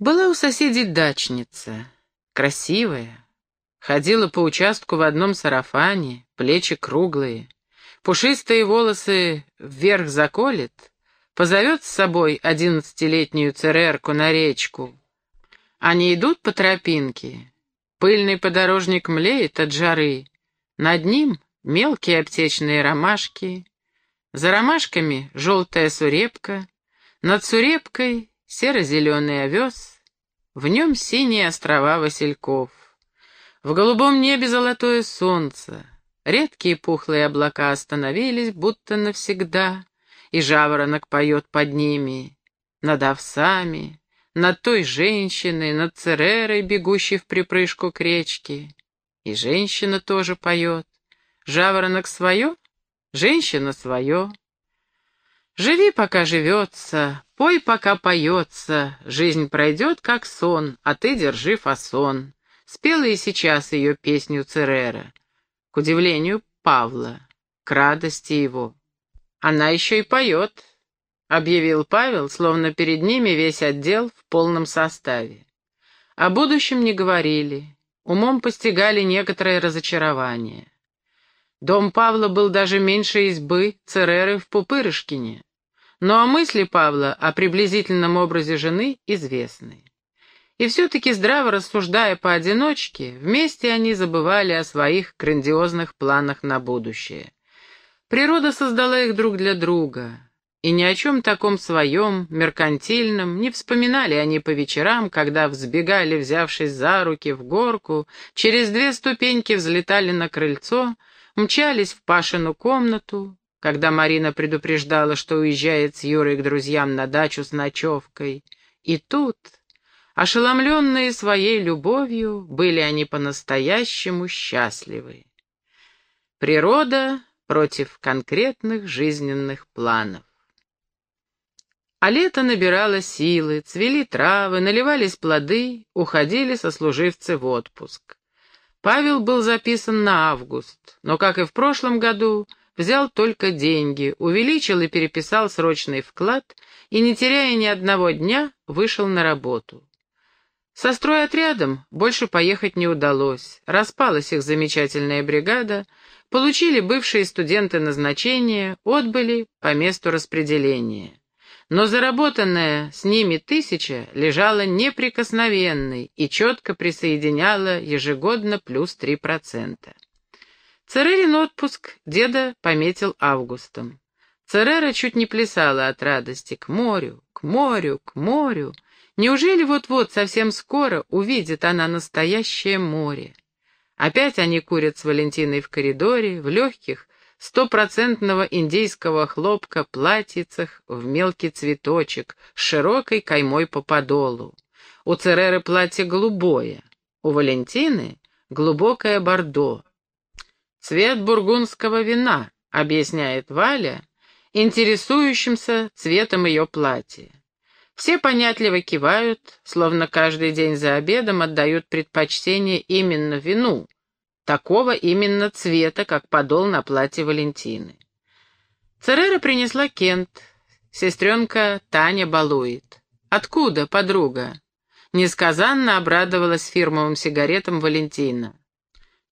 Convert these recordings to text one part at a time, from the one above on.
Была у соседей дачница, красивая. Ходила по участку в одном сарафане, плечи круглые. Пушистые волосы вверх заколет, позовет с собой одиннадцатилетнюю церерку на речку. Они идут по тропинке. Пыльный подорожник млеет от жары. Над ним мелкие аптечные ромашки. За ромашками желтая сурепка. Над сурепкой серо-зеленый овес, в нем синие острова васильков. В голубом небе золотое солнце, редкие пухлые облака остановились, будто навсегда, и жаворонок поет под ними, над овсами, над той женщиной, над церерой, бегущей в припрыжку к речке. И женщина тоже поет. Жаворонок свое, женщина свое. Живи, пока живется, пой, пока поется, жизнь пройдет, как сон, а ты держи фасон. Спела и сейчас ее песню Церера, к удивлению Павла, к радости его. Она еще и поет, — объявил Павел, словно перед ними весь отдел в полном составе. О будущем не говорили, умом постигали некоторое разочарование. Дом Павла был даже меньше избы Цереры в Пупырышкине. Но о мысли Павла о приблизительном образе жены известны. И все-таки здраво рассуждая поодиночке, вместе они забывали о своих грандиозных планах на будущее. Природа создала их друг для друга, и ни о чем таком своем, меркантильном, не вспоминали они по вечерам, когда взбегали, взявшись за руки, в горку, через две ступеньки взлетали на крыльцо — мчались в Пашину комнату, когда Марина предупреждала, что уезжает с Юрой к друзьям на дачу с ночевкой. И тут, ошеломленные своей любовью, были они по-настоящему счастливы. Природа против конкретных жизненных планов. А лето набирало силы, цвели травы, наливались плоды, уходили сослуживцы в отпуск. Павел был записан на август, но, как и в прошлом году, взял только деньги, увеличил и переписал срочный вклад и, не теряя ни одного дня, вышел на работу. Со стройотрядом больше поехать не удалось, распалась их замечательная бригада, получили бывшие студенты назначения, отбыли по месту распределения но заработанная с ними тысяча лежала неприкосновенной и четко присоединяла ежегодно плюс три процента. Церерин отпуск деда пометил августом. Церера чуть не плясала от радости. К морю, к морю, к морю. Неужели вот-вот совсем скоро увидит она настоящее море? Опять они курят с Валентиной в коридоре, в легких, стопроцентного индейского хлопка платьицах в мелкий цветочек с широкой каймой по подолу. У Цереры платье голубое, у Валентины глубокое бордо. Цвет бургундского вина, объясняет Валя, интересующимся цветом ее платья. Все понятливо кивают, словно каждый день за обедом отдают предпочтение именно вину, такого именно цвета, как подол на платье Валентины. Церера принесла Кент. Сестренка Таня балует. «Откуда, подруга?» Несказанно обрадовалась фирмовым сигаретам Валентина.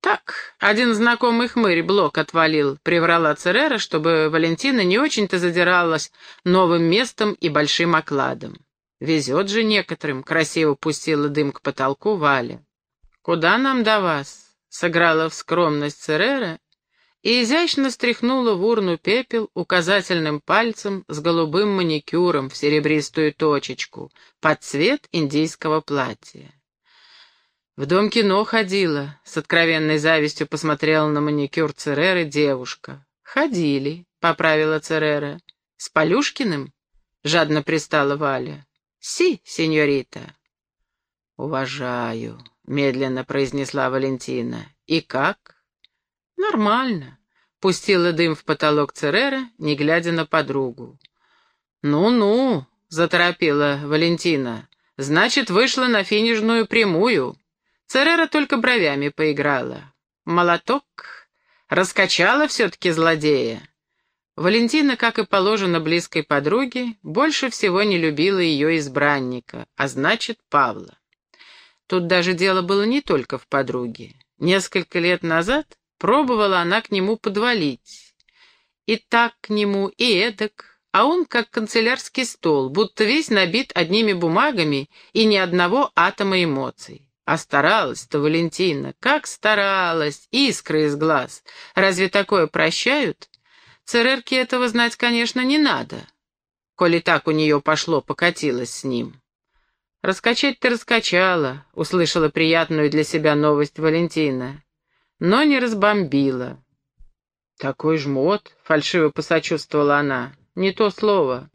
«Так, один знакомый хмырь блок отвалил», — приврала Церера, чтобы Валентина не очень-то задиралась новым местом и большим окладом. «Везет же некоторым», — красиво пустила дым к потолку Валя. «Куда нам до вас?» Сыграла в скромность Церера и изящно стряхнула в урну пепел указательным пальцем с голубым маникюром в серебристую точечку под цвет индийского платья. В дом кино ходила, с откровенной завистью посмотрела на маникюр Цереры девушка. «Ходили», — поправила Церера. «С Полюшкиным?» — жадно пристала Валя. «Си, сеньорита». «Уважаю», — медленно произнесла Валентина. «И как?» «Нормально», — пустила дым в потолок Церера, не глядя на подругу. «Ну-ну», — заторопила Валентина, — «значит, вышла на финишную прямую». Церера только бровями поиграла. «Молоток? Раскачала все-таки злодея?» Валентина, как и положено близкой подруге, больше всего не любила ее избранника, а значит, Павла. Тут даже дело было не только в подруге. Несколько лет назад пробовала она к нему подвалить. И так к нему, и эдак, а он как канцелярский стол, будто весь набит одними бумагами и ни одного атома эмоций. А старалась-то Валентина, как старалась, искры из глаз. Разве такое прощают? Церерке этого знать, конечно, не надо, коли так у нее пошло, покатилось с ним. «Раскачать ты раскачала», — услышала приятную для себя новость Валентина, но не разбомбила. «Такой жмот», — фальшиво посочувствовала она, — «не то слово».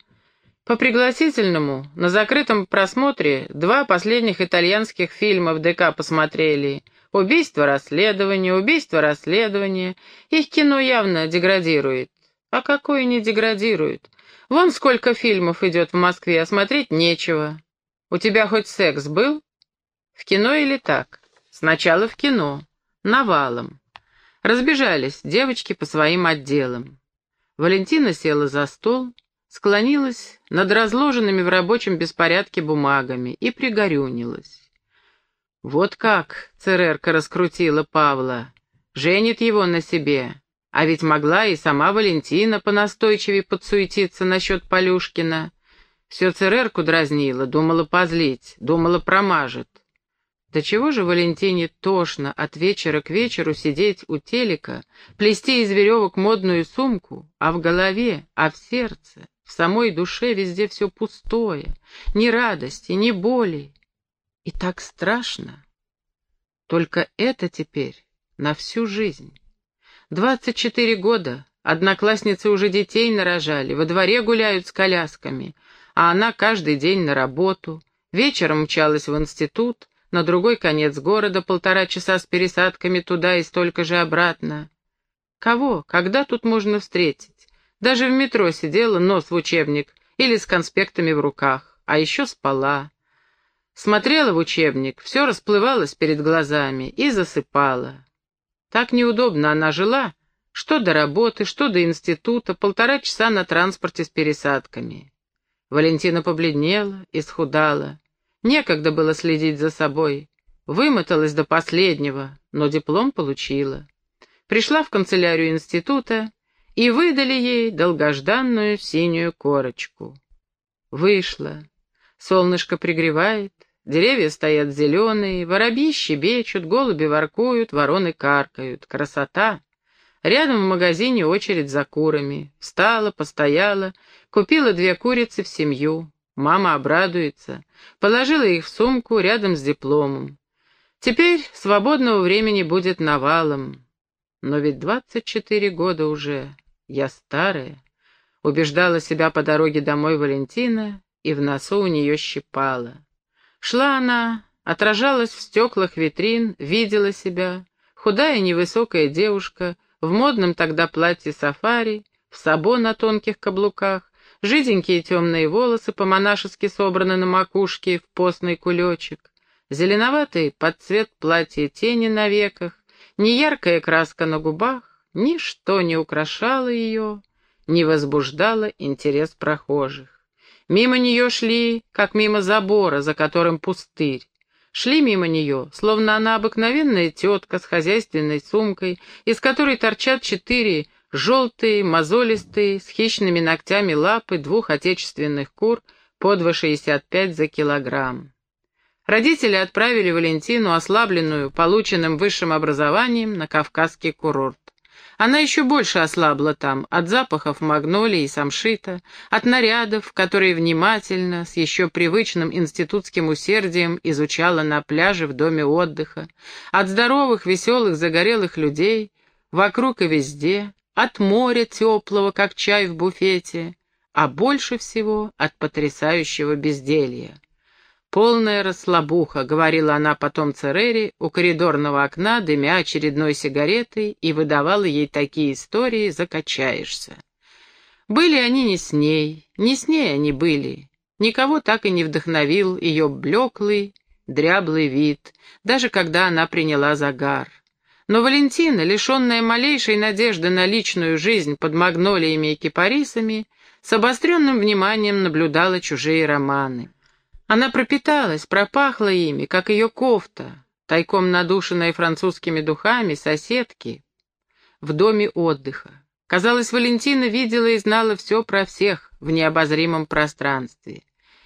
По пригласительному, на закрытом просмотре, два последних итальянских фильма в ДК посмотрели. Убийство, расследование, убийство, расследование. Их кино явно деградирует. А какое не деградирует? Вон сколько фильмов идет в Москве, а смотреть нечего. У тебя хоть секс был? В кино или так? Сначала в кино. Навалом. Разбежались девочки по своим отделам. Валентина села за стол, склонилась над разложенными в рабочем беспорядке бумагами и пригорюнилась. Вот как Церерка раскрутила Павла, женит его на себе, а ведь могла и сама Валентина понастойчивее подсуетиться насчет Полюшкина. Все Церерку дразнила, думала позлить, думала промажет. Да чего же Валентине тошно от вечера к вечеру сидеть у телека, плести из веревок модную сумку, а в голове, а в сердце в самой душе везде все пустое, ни радости, ни боли. И так страшно. Только это теперь на всю жизнь. Двадцать четыре года, одноклассницы уже детей нарожали, во дворе гуляют с колясками, а она каждый день на работу, вечером мчалась в институт, на другой конец города полтора часа с пересадками туда и столько же обратно. Кого, когда тут можно встретить? Даже в метро сидела, нос в учебник или с конспектами в руках, а еще спала. Смотрела в учебник, все расплывалось перед глазами и засыпала. Так неудобно она жила, что до работы, что до института, полтора часа на транспорте с пересадками. Валентина побледнела, исхудала. Некогда было следить за собой. Вымоталась до последнего, но диплом получила. Пришла в канцелярию института и выдали ей долгожданную синюю корочку. Вышла. Солнышко пригревает, деревья стоят зеленые, воробьи щебечут, голуби воркуют, вороны каркают. Красота! Рядом в магазине очередь за курами. Встала, постояла, купила две курицы в семью. Мама обрадуется. Положила их в сумку рядом с дипломом. Теперь свободного времени будет навалом. Но ведь двадцать четыре года уже. Я старая, убеждала себя по дороге домой Валентина, и в носу у нее щипала. Шла она, отражалась в стеклах витрин, видела себя, худая невысокая девушка, в модном тогда платье сафари, в сабо на тонких каблуках, жиденькие темные волосы по-монашески собраны на макушке в постный кулечек, зеленоватый под цвет платья тени на веках, неяркая краска на губах, Ничто не украшало ее, не возбуждало интерес прохожих. Мимо нее шли, как мимо забора, за которым пустырь. Шли мимо нее, словно она обыкновенная тетка с хозяйственной сумкой, из которой торчат четыре желтые, мозолистые, с хищными ногтями лапы двух отечественных кур по 2,65 за килограмм. Родители отправили Валентину, ослабленную полученным высшим образованием, на Кавказский курорт. Она еще больше ослабла там, от запахов магнолии и самшита, от нарядов, которые внимательно, с еще привычным институтским усердием изучала на пляже в доме отдыха, от здоровых, веселых, загорелых людей, вокруг и везде, от моря теплого, как чай в буфете, а больше всего от потрясающего безделья. «Полная расслабуха», — говорила она потом Церери у коридорного окна, дымя очередной сигаретой, и выдавала ей такие истории, закачаешься. Были они не с ней, не с ней они были. Никого так и не вдохновил ее блеклый, дряблый вид, даже когда она приняла загар. Но Валентина, лишенная малейшей надежды на личную жизнь под магнолиями и кипарисами, с обостренным вниманием наблюдала чужие романы. Она пропиталась, пропахла ими, как ее кофта, тайком надушенная французскими духами соседки в доме отдыха. Казалось, Валентина видела и знала все про всех в необозримом пространстве.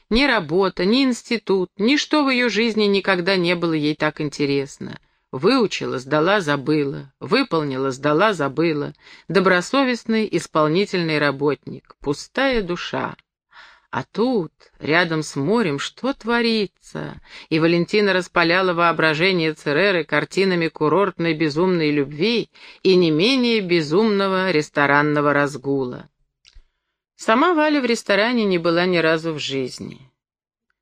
Ни работа, ни институт, ничто в ее жизни никогда не было ей так интересно. Выучила, сдала, забыла. Выполнила, сдала, забыла. Добросовестный исполнительный работник. Пустая душа. А тут, рядом с морем, что творится? И Валентина распаляла воображение Цереры картинами курортной безумной любви и не менее безумного ресторанного разгула. Сама Валя в ресторане не была ни разу в жизни.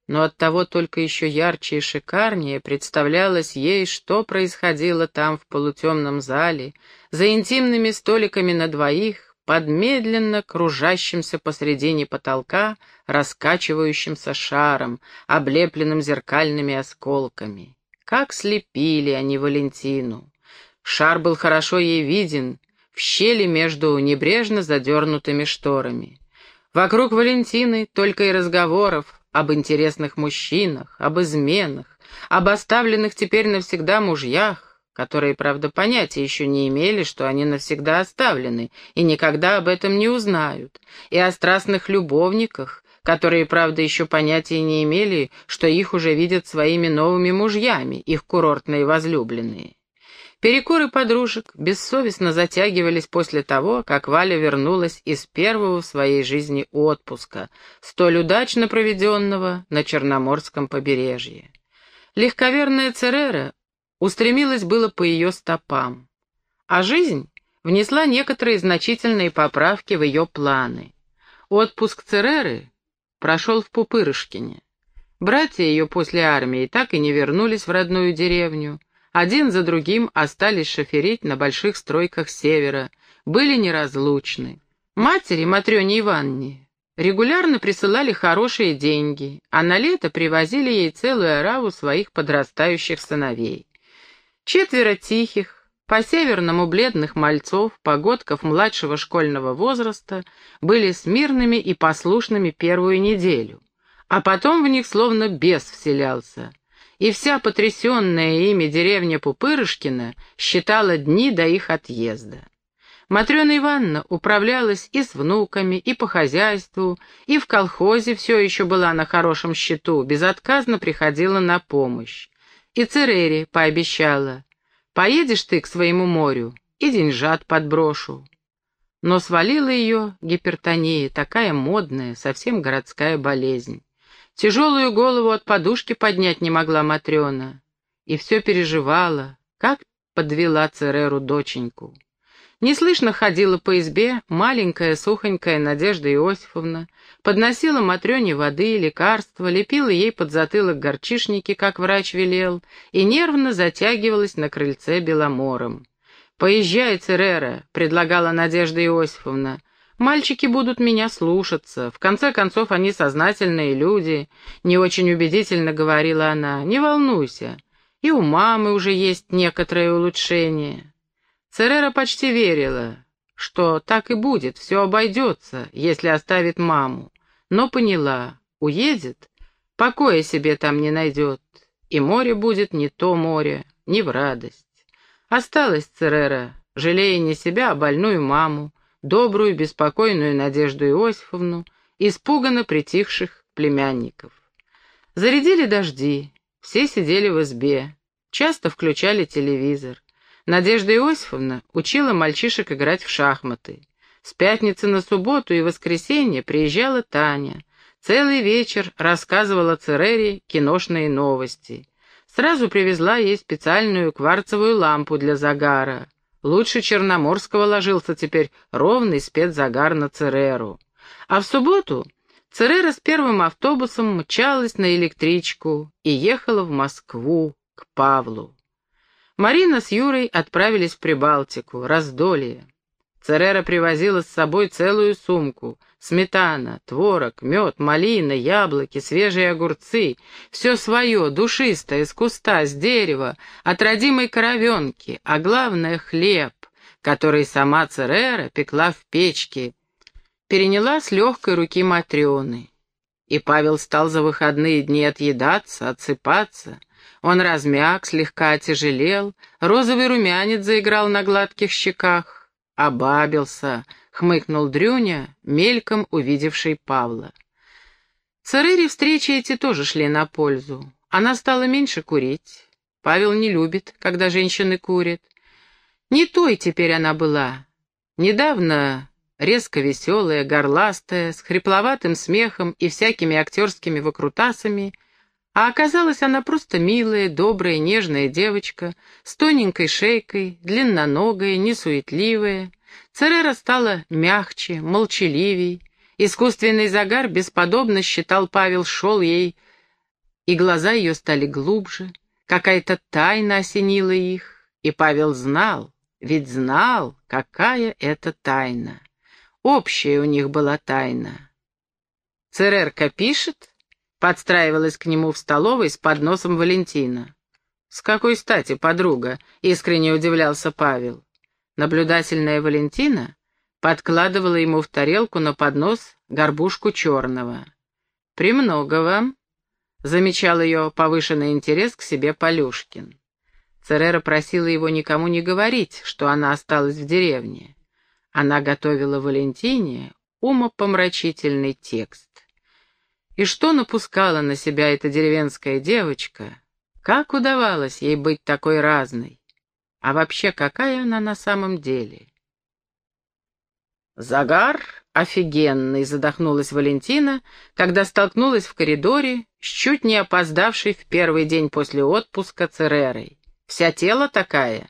Но оттого только еще ярче и шикарнее представлялось ей, что происходило там в полутемном зале, за интимными столиками на двоих, под медленно кружащимся посредине потолка раскачивающимся шаром, облепленным зеркальными осколками. Как слепили они Валентину! Шар был хорошо ей виден в щели между небрежно задернутыми шторами. Вокруг Валентины только и разговоров об интересных мужчинах, об изменах, об оставленных теперь навсегда мужьях, которые, правда, понятия еще не имели, что они навсегда оставлены, и никогда об этом не узнают, и о страстных любовниках, которые, правда, еще понятия не имели, что их уже видят своими новыми мужьями, их курортные возлюбленные. Перекуры подружек бессовестно затягивались после того, как Валя вернулась из первого в своей жизни отпуска, столь удачно проведенного на Черноморском побережье. Легковерная Церера устремилась было по ее стопам. А жизнь внесла некоторые значительные поправки в ее планы. Отпуск Цереры прошел в Пупырышкине. Братья ее после армии так и не вернулись в родную деревню. Один за другим остались шоферить на больших стройках севера, были неразлучны. Матери, Матрёне Ивановне, регулярно присылали хорошие деньги, а на лето привозили ей целую ораву своих подрастающих сыновей. Четверо тихих, по-северному бледных мальцов, погодков младшего школьного возраста, были смирными и послушными первую неделю, а потом в них словно бес вселялся. И вся потрясенная ими деревня Пупырышкина считала дни до их отъезда. Матрена Ивановна управлялась и с внуками, и по хозяйству, и в колхозе все еще была на хорошем счету, безотказно приходила на помощь. И Церери пообещала, поедешь ты к своему морю, и деньжат подброшу. Но свалила ее гипертония, такая модная, совсем городская болезнь. Тяжелую голову от подушки поднять не могла Матрена. И все переживала, как подвела Цереру доченьку. Неслышно ходила по избе маленькая сухонькая Надежда Иосифовна, подносила Матрёне воды лекарства, лепила ей под затылок горчишники, как врач велел, и нервно затягивалась на крыльце беломором. «Поезжай, Церера», — предлагала Надежда Иосифовна, — «мальчики будут меня слушаться, в конце концов они сознательные люди», — не очень убедительно говорила она, — «не волнуйся, и у мамы уже есть некоторое улучшение». Церера почти верила, что так и будет, все обойдется, если оставит маму, но поняла, уедет, покоя себе там не найдет, и море будет не то море, не в радость. Осталась Церера, жалея не себя, а больную маму, добрую, беспокойную Надежду Иосифовну, испуганно притихших племянников. Зарядили дожди, все сидели в избе, часто включали телевизор. Надежда Иосифовна учила мальчишек играть в шахматы. С пятницы на субботу и воскресенье приезжала Таня. Целый вечер рассказывала Церере киношные новости. Сразу привезла ей специальную кварцевую лампу для загара. Лучше Черноморского ложился теперь ровный спецзагар на Цереру. А в субботу Церера с первым автобусом мчалась на электричку и ехала в Москву к Павлу. Марина с Юрой отправились в Прибалтику, раздолье. Церера привозила с собой целую сумку, Сметана, творог, мед, малина, яблоки, свежие огурцы. Все свое, душистое, с куста, с дерева, от родимой коровенки, а главное — хлеб, который сама Церера пекла в печке, переняла с легкой руки Матрёны. И Павел стал за выходные дни отъедаться, отсыпаться. Он размяк, слегка отяжелел, розовый румянец заиграл на гладких щеках. Обабился, хмыкнул Дрюня, мельком увидевший Павла. Царере встречи эти тоже шли на пользу. Она стала меньше курить. Павел не любит, когда женщины курят. Не той теперь она была. Недавно резко веселая, горластая, с хрипловатым смехом и всякими актерскими выкрутасами, а оказалась она просто милая, добрая, нежная девочка, с тоненькой шейкой, длинноногая, несуетливая, Церера стала мягче, молчаливей. Искусственный загар бесподобно, считал Павел, шел ей, и глаза ее стали глубже. Какая-то тайна осенила их, и Павел знал, ведь знал, какая это тайна. Общая у них была тайна. «Церерка пишет?» — подстраивалась к нему в столовой с подносом Валентина. «С какой стати, подруга?» — искренне удивлялся Павел. Наблюдательная Валентина подкладывала ему в тарелку на поднос горбушку черного. «Премного вам», — замечал ее повышенный интерес к себе Полюшкин. Церера просила его никому не говорить, что она осталась в деревне. Она готовила Валентине умопомрачительный текст. И что напускала на себя эта деревенская девочка? Как удавалось ей быть такой разной? А вообще, какая она на самом деле? Загар офигенный, задохнулась Валентина, когда столкнулась в коридоре с чуть не опоздавшей в первый день после отпуска Церерой. Вся тело такая.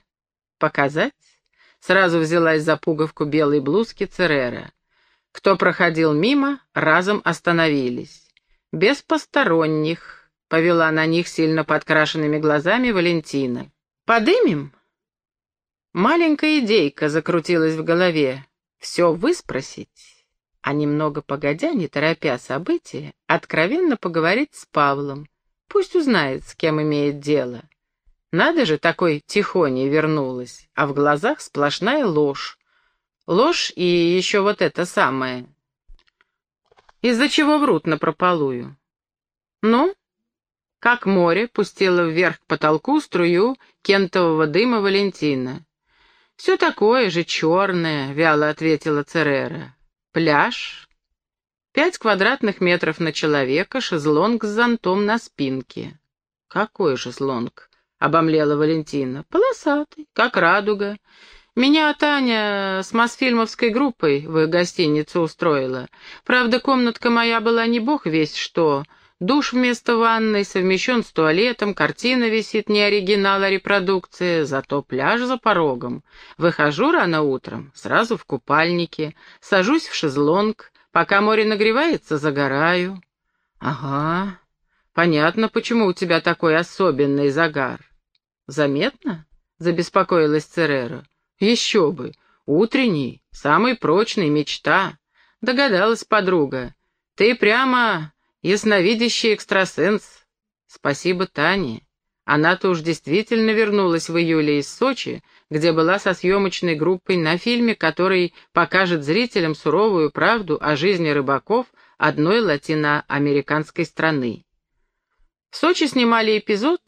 Показать? Сразу взялась за пуговку белой блузки Церера. Кто проходил мимо, разом остановились. Без посторонних, повела на них сильно подкрашенными глазами Валентина. «Подымем?» Маленькая идейка закрутилась в голове. Все выспросить, а немного погодя, не торопя события, откровенно поговорить с Павлом. Пусть узнает, с кем имеет дело. Надо же, такой тихоней вернулась, а в глазах сплошная ложь. Ложь и еще вот это самое. Из-за чего врут напропалую. Ну, как море пустило вверх к потолку струю кентового дыма Валентина. «Все такое же черное», — вяло ответила Церера. «Пляж. Пять квадратных метров на человека, шезлонг с зонтом на спинке». «Какой шезлонг?» — обомлела Валентина. «Полосатый, как радуга. Меня Таня с Мосфильмовской группой в гостиницу устроила. Правда, комнатка моя была не бог весь что, Душ вместо ванной совмещен с туалетом, картина висит не оригинал, а репродукция, зато пляж за порогом. Выхожу рано утром, сразу в купальнике, сажусь в шезлонг, пока море нагревается, загораю. Ага, понятно, почему у тебя такой особенный загар. Заметно? Забеспокоилась Церера. Еще бы, утренний, самый прочный, мечта. Догадалась подруга. Ты прямо Ясновидящий экстрасенс. Спасибо Тане. Она-то уж действительно вернулась в июле из Сочи, где была со съемочной группой на фильме, который покажет зрителям суровую правду о жизни рыбаков одной латиноамериканской страны. В Сочи снимали эпизод,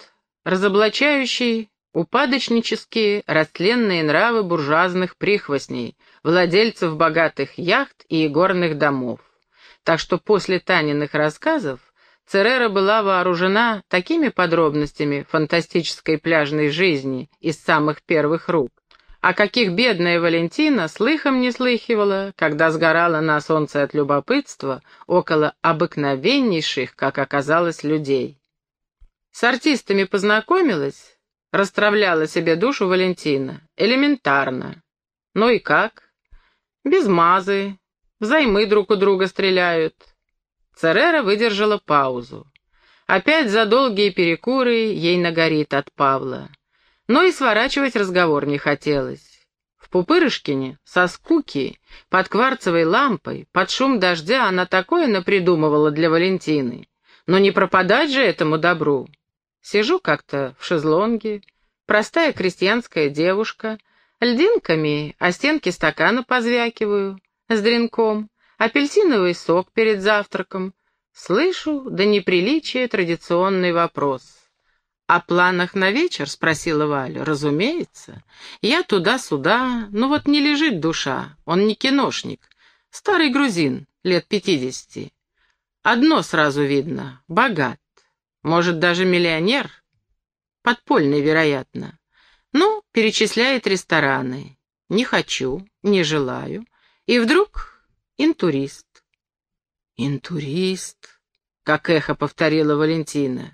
разоблачающий упадочнические растленные нравы буржуазных прихвостней, владельцев богатых яхт и игорных домов так что после Таниных рассказов Церера была вооружена такими подробностями фантастической пляжной жизни из самых первых рук, о каких бедная Валентина слыхом не слыхивала, когда сгорала на солнце от любопытства около обыкновеннейших, как оказалось, людей. С артистами познакомилась, расстравляла себе душу Валентина. Элементарно. Ну и как? Без мазы, Взаймы друг у друга стреляют. Церера выдержала паузу. Опять за долгие перекуры ей нагорит от Павла. Но и сворачивать разговор не хотелось. В Пупырышкине со скуки, под кварцевой лампой, под шум дождя она такое напридумывала для Валентины. Но не пропадать же этому добру. Сижу как-то в шезлонге, простая крестьянская девушка, льдинками о стенки стакана позвякиваю, с дренком, апельсиновый сок перед завтраком. Слышу до неприличия традиционный вопрос. «О планах на вечер?» — спросила Валя. «Разумеется. Я туда-сюда, ну вот не лежит душа, он не киношник. Старый грузин, лет пятидесяти. Одно сразу видно — богат. Может, даже миллионер? Подпольный, вероятно. Ну, перечисляет рестораны. Не хочу, не желаю. И вдруг интурист. «Интурист», — как эхо повторила Валентина.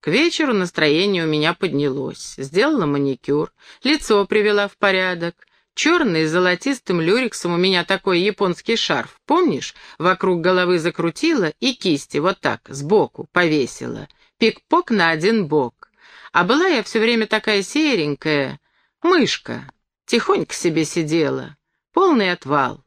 К вечеру настроение у меня поднялось. Сделала маникюр, лицо привела в порядок. Черный с золотистым люрексом у меня такой японский шарф, помнишь? Вокруг головы закрутила и кисти вот так, сбоку, повесила. Пик-пок на один бок. А была я все время такая серенькая, мышка. Тихонько себе сидела. Полный отвал.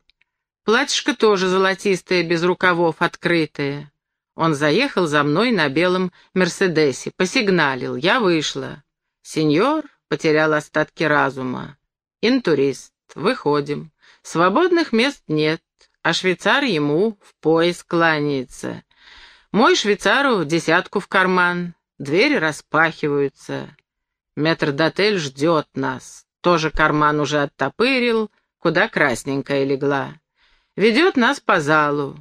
Платьишко тоже золотистое, без рукавов, открытое. Он заехал за мной на белом «Мерседесе», посигналил, я вышла. Сеньор потерял остатки разума. Интурист, выходим. Свободных мест нет, а швейцар ему в пояс кланяется. Мой швейцару десятку в карман, двери распахиваются. Метрдотель ждет нас, тоже карман уже оттопырил, куда красненькая легла. Ведет нас по залу,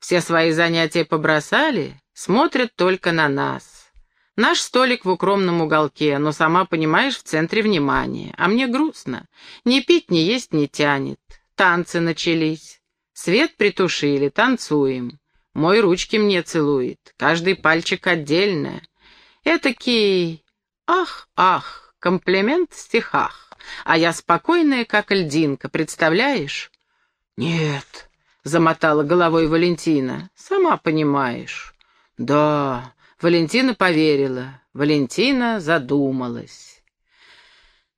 все свои занятия побросали, смотрят только на нас. Наш столик в укромном уголке, но, сама понимаешь, в центре внимания. А мне грустно. Ни пить, ни есть не тянет. Танцы начались. Свет притушили, танцуем. Мой ручки мне целует, каждый пальчик отдельно. Этакий... Ах, ах, комплимент в стихах. А я спокойная, как льдинка, представляешь? Нет, — замотала головой Валентина. «Сама понимаешь». «Да». Валентина поверила. Валентина задумалась.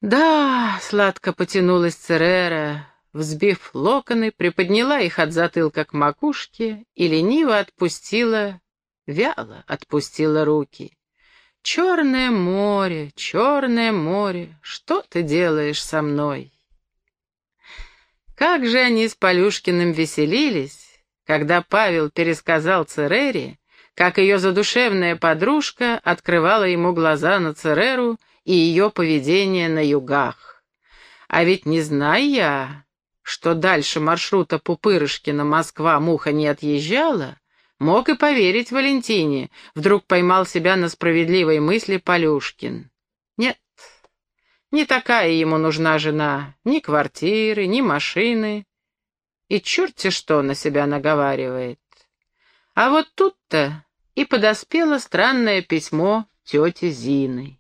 «Да», — сладко потянулась Церера, взбив локоны, приподняла их от затылка к макушке и лениво отпустила, вяло отпустила руки. «Черное море, черное море, что ты делаешь со мной?» Как же они с Полюшкиным веселились, когда Павел пересказал Церере, как ее задушевная подружка открывала ему глаза на Цереру и ее поведение на югах. А ведь не знаю я, что дальше маршрута Пупырышкина Москва-Муха не отъезжала, мог и поверить Валентине, вдруг поймал себя на справедливой мысли Полюшкин. Нет, не такая ему нужна жена, ни квартиры, ни машины. И черти что на себя наговаривает. А вот тут-то и подоспело странное письмо тети Зины.